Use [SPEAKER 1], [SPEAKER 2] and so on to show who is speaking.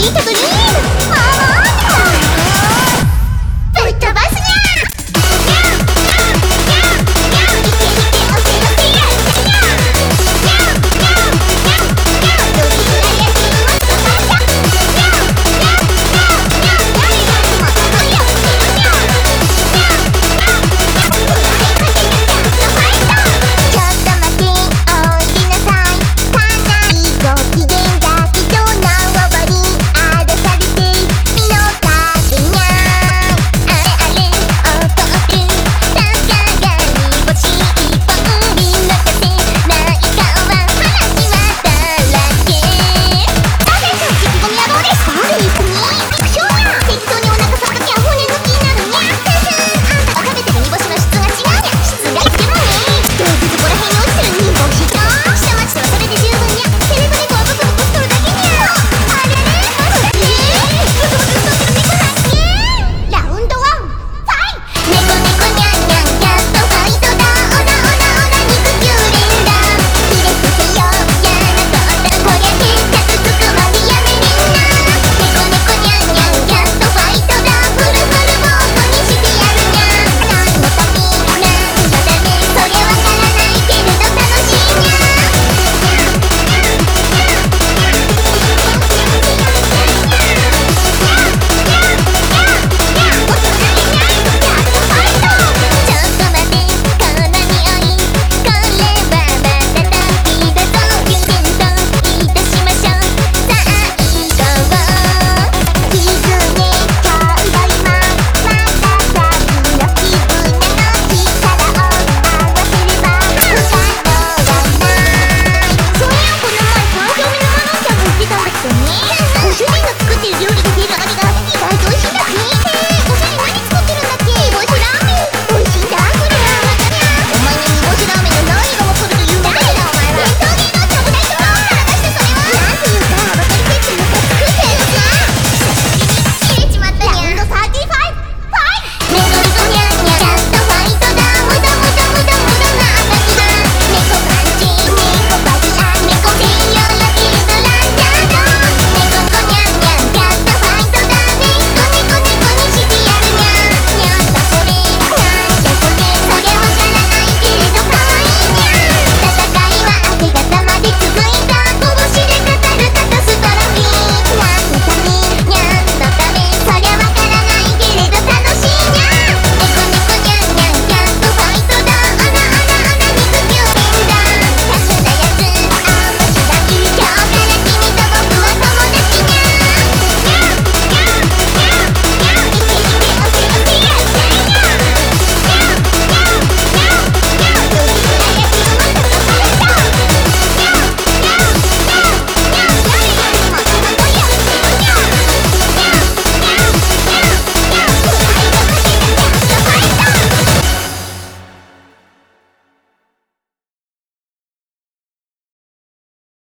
[SPEAKER 1] いいとこに